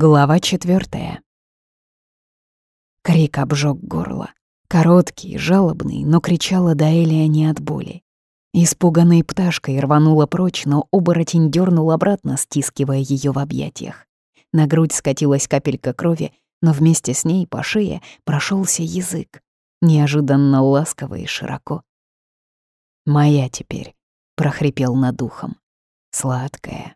Глава четвертая. Крик обжег горло. Короткий, жалобный, но кричала Даэлия не от боли. Испуганной пташкой рванула прочь, но оборотень дернул обратно, стискивая ее в объятиях. На грудь скатилась капелька крови, но вместе с ней по шее прошелся язык, неожиданно ласково и широко. «Моя теперь», — прохрипел над ухом. «Сладкая,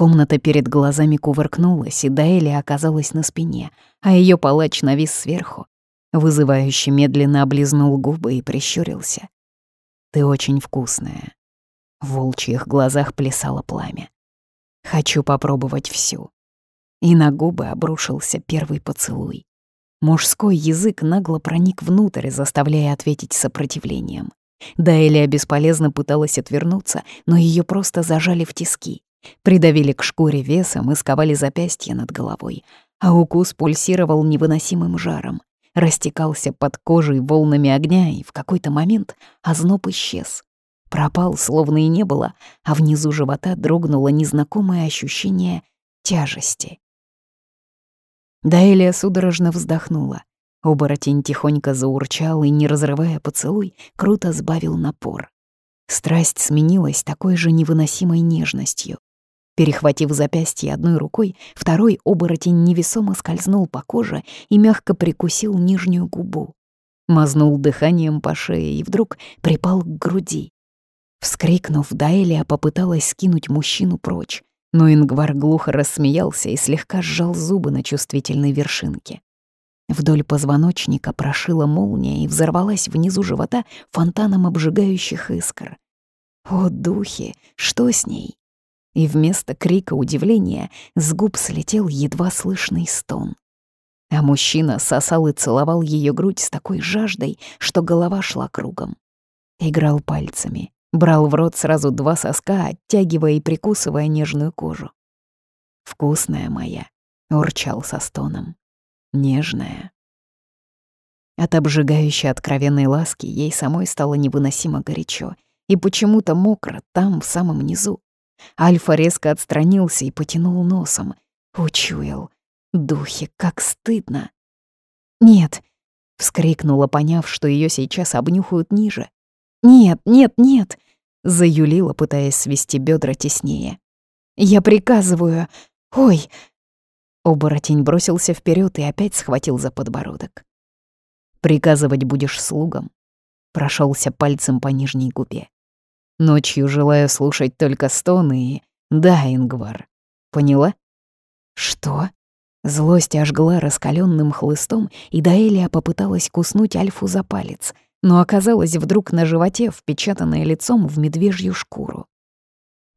Комната перед глазами кувыркнулась, и Даэли оказалась на спине, а ее палач навис сверху. Вызывающе медленно облизнул губы и прищурился. «Ты очень вкусная». В волчьих глазах плясало пламя. «Хочу попробовать всю». И на губы обрушился первый поцелуй. Мужской язык нагло проник внутрь, заставляя ответить сопротивлением. Даэлия бесполезно пыталась отвернуться, но ее просто зажали в тиски. Придавили к шкуре весом и сковали запястье над головой, а укус пульсировал невыносимым жаром, растекался под кожей волнами огня, и в какой-то момент озноб исчез. Пропал, словно и не было, а внизу живота дрогнуло незнакомое ощущение тяжести. Даэлия судорожно вздохнула. Оборотень тихонько заурчал и, не разрывая поцелуй, круто сбавил напор. Страсть сменилась такой же невыносимой нежностью. Перехватив запястье одной рукой, второй оборотень невесомо скользнул по коже и мягко прикусил нижнюю губу. Мазнул дыханием по шее и вдруг припал к груди. Вскрикнув, Даэлия попыталась скинуть мужчину прочь, но Ингвар глухо рассмеялся и слегка сжал зубы на чувствительной вершинке. Вдоль позвоночника прошила молния и взорвалась внизу живота фонтаном обжигающих искр. О, духи, что с ней? И вместо крика удивления с губ слетел едва слышный стон. А мужчина сосал и целовал ее грудь с такой жаждой, что голова шла кругом. Играл пальцами, брал в рот сразу два соска, оттягивая и прикусывая нежную кожу. «Вкусная моя», — урчал со стоном. «Нежная». От обжигающей откровенной ласки ей самой стало невыносимо горячо и почему-то мокро там, в самом низу. Альфа резко отстранился и потянул носом. Учуял. Духи, как стыдно. «Нет!» — вскрикнула, поняв, что ее сейчас обнюхают ниже. «Нет, нет, нет!» — заюлила, пытаясь свести бедра теснее. «Я приказываю! Ой!» Оборотень бросился вперед и опять схватил за подбородок. «Приказывать будешь слугам?» Прошелся пальцем по нижней губе. Ночью желаю слушать только стоны и... Да, Ингвар. Поняла? Что? Злость ожгла раскаленным хлыстом, и Даэлия попыталась куснуть Альфу за палец, но оказалась вдруг на животе, впечатанная лицом в медвежью шкуру.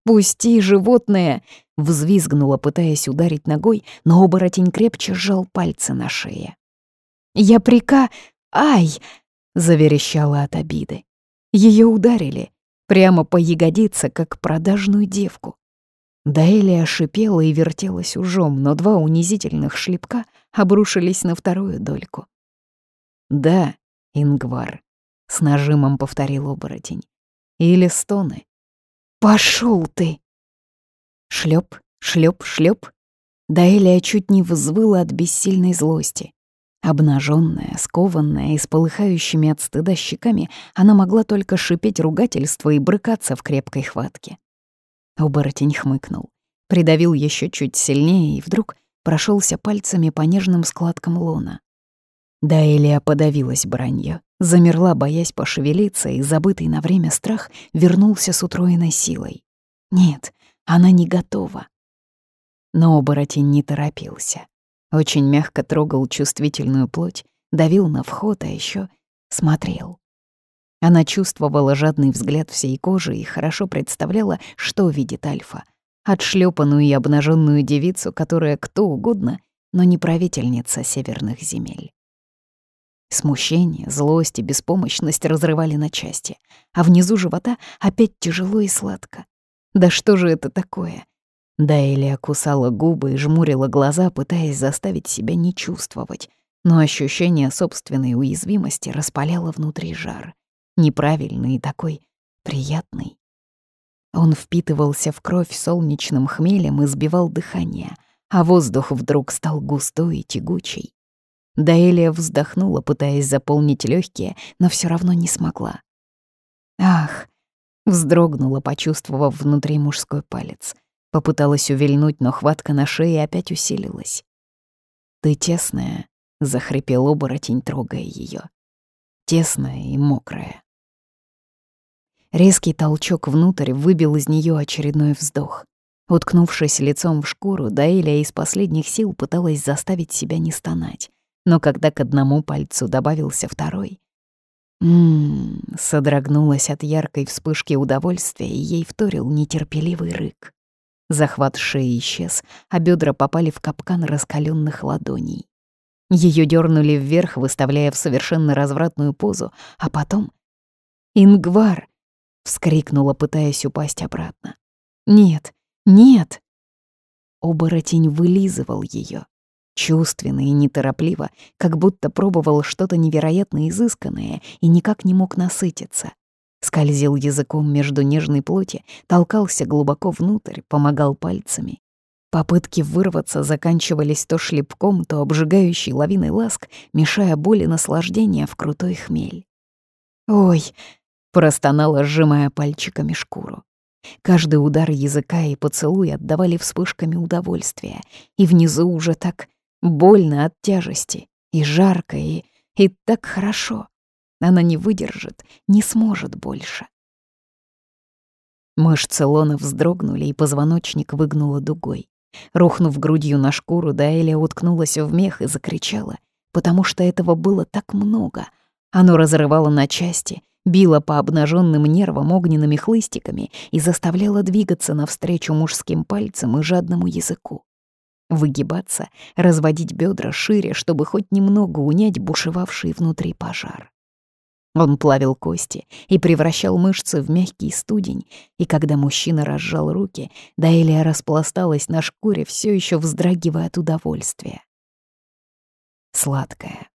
«Пусти, животное!» — взвизгнула, пытаясь ударить ногой, но оборотень крепче сжал пальцы на шее. «Я прика... Ай!» — заверещала от обиды. Ее ударили, прямо по ягодице, как продажную девку. Даэлия шипела и вертелась ужом, но два унизительных шлепка обрушились на вторую дольку. «Да, Ингвар», — с нажимом повторил оборотень. «Или стоны». «Пошёл ты!» Шлёп, шлёп, шлёп. Даэлия чуть не взвыла от бессильной злости. Обнаженная, скованная и с полыхающими от стыда щеками, она могла только шипеть ругательство и брыкаться в крепкой хватке. Оборотень хмыкнул, придавил еще чуть сильнее и вдруг прошелся пальцами по нежным складкам лона. Да Элия подавилась бранью, замерла, боясь пошевелиться, и забытый на время страх вернулся с утроенной силой. Нет, она не готова. Но оборотень не торопился. Очень мягко трогал чувствительную плоть, давил на вход, а еще смотрел. Она чувствовала жадный взгляд всей кожи и хорошо представляла, что видит Альфа. Отшлепанную и обнаженную девицу, которая кто угодно, но не правительница северных земель. Смущение, злость и беспомощность разрывали на части, а внизу живота опять тяжело и сладко. Да что же это такое? Дайлия кусала губы и жмурила глаза, пытаясь заставить себя не чувствовать, но ощущение собственной уязвимости распаляло внутри жар. Неправильный и такой приятный. Он впитывался в кровь солнечным хмелем и сбивал дыхание, а воздух вдруг стал густой и тягучий. Даэлия вздохнула, пытаясь заполнить легкие, но все равно не смогла. «Ах!» — вздрогнула, почувствовав внутри мужской палец. Попыталась увильнуть, но хватка на шее опять усилилась. «Ты тесная», — захрипел оборотень, трогая ее. «Тесная и мокрая». Резкий толчок внутрь выбил из нее очередной вздох. Уткнувшись лицом в шкуру, Даэля из последних сил пыталась заставить себя не стонать. Но когда к одному пальцу добавился второй... Ммм, содрогнулась от яркой вспышки удовольствия, и ей вторил нетерпеливый рык. Захват шеи исчез, а бедра попали в капкан раскаленных ладоней. Ее дернули вверх, выставляя в совершенно развратную позу, а потом... «Ингвар!» — вскрикнула, пытаясь упасть обратно. «Нет, нет!» Оборотень вылизывал ее, чувственно и неторопливо, как будто пробовал что-то невероятно изысканное и никак не мог насытиться. Скользил языком между нежной плоти, толкался глубоко внутрь, помогал пальцами. Попытки вырваться заканчивались то шлепком, то обжигающей лавиной ласк, мешая боли наслаждения в крутой хмель. «Ой!» — простонала, сжимая пальчиками шкуру. Каждый удар языка и поцелуй отдавали вспышками удовольствия, и внизу уже так больно от тяжести, и жарко, и, и так хорошо. Она не выдержит, не сможет больше. Мышцы лона вздрогнули, и позвоночник выгнуло дугой. Рухнув грудью на шкуру, Даэля уткнулась в мех и закричала, потому что этого было так много. Оно разрывало на части, било по обнаженным нервам огненными хлыстиками и заставляло двигаться навстречу мужским пальцам и жадному языку. Выгибаться, разводить бедра шире, чтобы хоть немного унять бушевавший внутри пожар. Он плавил кости и превращал мышцы в мягкий студень, и когда мужчина разжал руки, Даэлия распласталась на шкуре, все еще вздрагивая от удовольствия. Сладкая.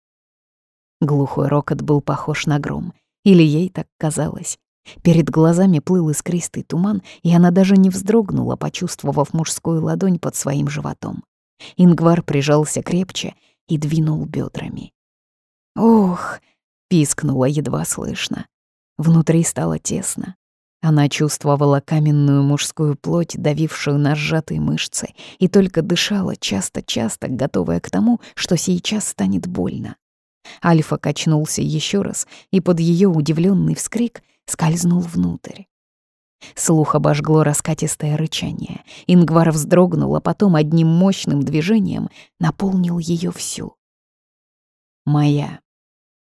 Глухой рокот был похож на гром, или ей так казалось. Перед глазами плыл искристый туман, и она даже не вздрогнула, почувствовав мужскую ладонь под своим животом. Ингвар прижался крепче и двинул бедрами. «Ох!» Пискнула едва слышно. Внутри стало тесно. Она чувствовала каменную мужскую плоть, давившую на сжатые мышцы, и только дышала часто-часто, готовая к тому, что сейчас станет больно. Альфа качнулся еще раз, и под ее удивленный вскрик скользнул внутрь. Слух обожгло раскатистое рычание. Ингвар вздрогнул, а потом одним мощным движением наполнил ее всю. «Моя»,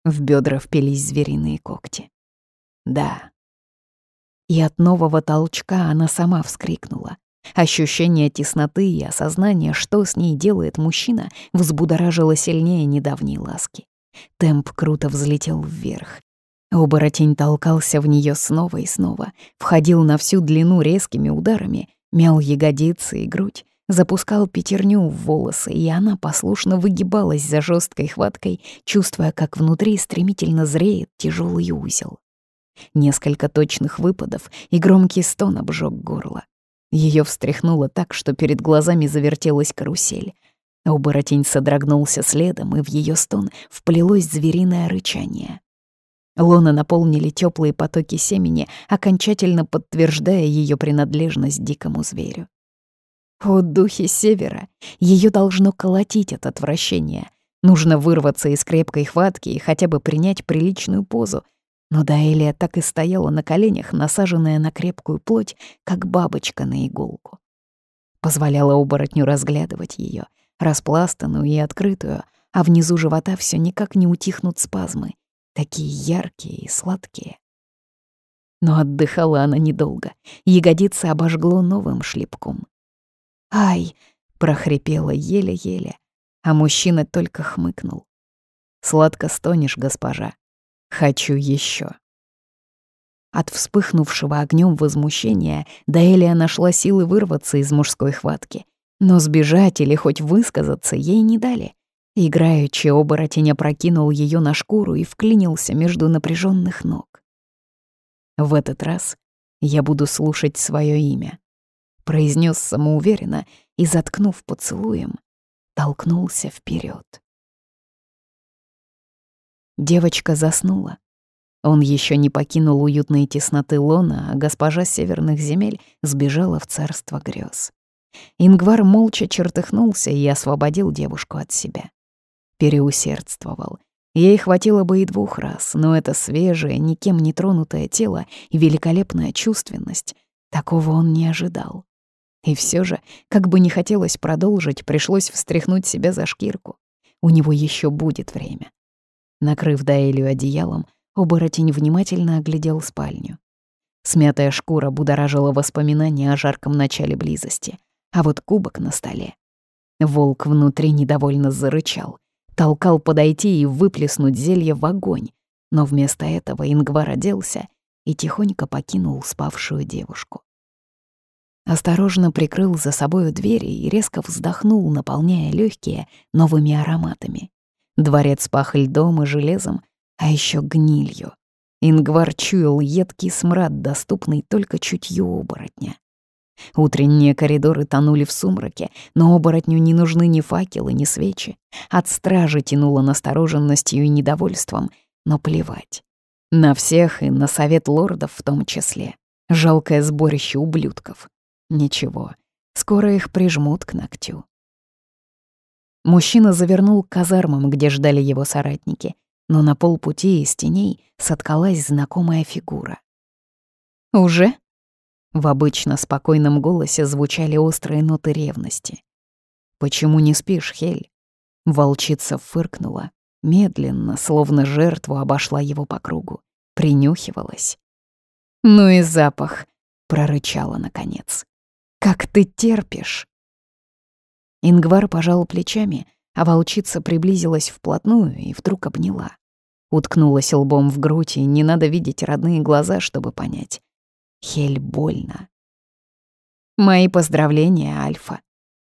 в бедра впились звериные когти. Да. И от нового толчка она сама вскрикнула. Ощущение тесноты и осознание, что с ней делает мужчина, взбудоражило сильнее недавней ласки. Темп круто взлетел вверх. Оборотень толкался в нее снова и снова, входил на всю длину резкими ударами, мял ягодицы и грудь, запускал пятерню в волосы, и она послушно выгибалась за жесткой хваткой, чувствуя, как внутри стремительно зреет тяжелый узел. Несколько точных выпадов, и громкий стон обжег горло. Ее встряхнуло так, что перед глазами завертелась карусель. Оборотень содрогнулся следом, и в ее стон вплелось звериное рычание. Лона наполнили теплые потоки семени, окончательно подтверждая ее принадлежность дикому зверю. О, духи севера! Ее должно колотить от отвращения. Нужно вырваться из крепкой хватки и хотя бы принять приличную позу. Но Даэлия так и стояла на коленях, насаженная на крепкую плоть, как бабочка на иголку. Позволяла оборотню разглядывать ее, распластанную и открытую, а внизу живота все никак не утихнут спазмы, такие яркие и сладкие. Но отдыхала она недолго, ягодицы обожгло новым шлепком. «Ай!» — прохрипела еле-еле, а мужчина только хмыкнул. «Сладко стонешь, госпожа. Хочу еще. От вспыхнувшего огнем возмущения Даэлия нашла силы вырваться из мужской хватки, но сбежать или хоть высказаться ей не дали. Играючи, оборотень опрокинул ее на шкуру и вклинился между напряженных ног. В этот раз я буду слушать свое имя. Произнес самоуверенно и, заткнув поцелуем, толкнулся вперед. Девочка заснула. Он еще не покинул уютные тесноты лона, а госпожа северных земель сбежала в царство грез. Ингвар молча чертыхнулся и освободил девушку от себя. Переусердствовал. Ей хватило бы и двух раз, но это свежее, никем не тронутое тело и великолепная чувственность, такого он не ожидал. И все же, как бы не хотелось продолжить, пришлось встряхнуть себя за шкирку. У него еще будет время. Накрыв Даэлю одеялом, оборотень внимательно оглядел спальню. Смятая шкура будоражила воспоминания о жарком начале близости, а вот кубок на столе. Волк внутри недовольно зарычал, толкал подойти и выплеснуть зелье в огонь, но вместо этого Ингвар оделся и тихонько покинул спавшую девушку. Осторожно прикрыл за собою двери и резко вздохнул, наполняя легкие новыми ароматами. Дворец пах льдом и железом, а еще гнилью. Ингвар чуял едкий смрад, доступный только чутью оборотня. Утренние коридоры тонули в сумраке, но оборотню не нужны ни факелы, ни свечи. От стражи тянуло настороженностью и недовольством, но плевать. На всех и на совет лордов в том числе. Жалкое сборище ублюдков. Ничего, скоро их прижмут к ногтю. Мужчина завернул к казармам, где ждали его соратники, но на полпути из теней соткалась знакомая фигура. «Уже?» В обычно спокойном голосе звучали острые ноты ревности. «Почему не спишь, Хель?» Волчица фыркнула, медленно, словно жертву обошла его по кругу, принюхивалась. «Ну и запах!» — прорычала наконец. «Как ты терпишь!» Ингвар пожал плечами, а волчица приблизилась вплотную и вдруг обняла. Уткнулась лбом в грудь, и не надо видеть родные глаза, чтобы понять. Хель больно. «Мои поздравления, Альфа!»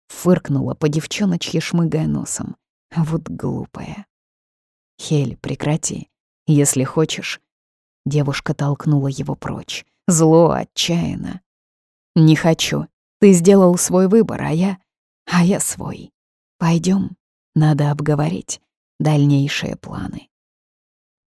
Фыркнула по девчоночье, шмыгая носом. Вот глупая. «Хель, прекрати. Если хочешь». Девушка толкнула его прочь. Зло, отчаянно. «Не хочу. Ты сделал свой выбор, а я а я свой. Пойдем, надо обговорить дальнейшие планы.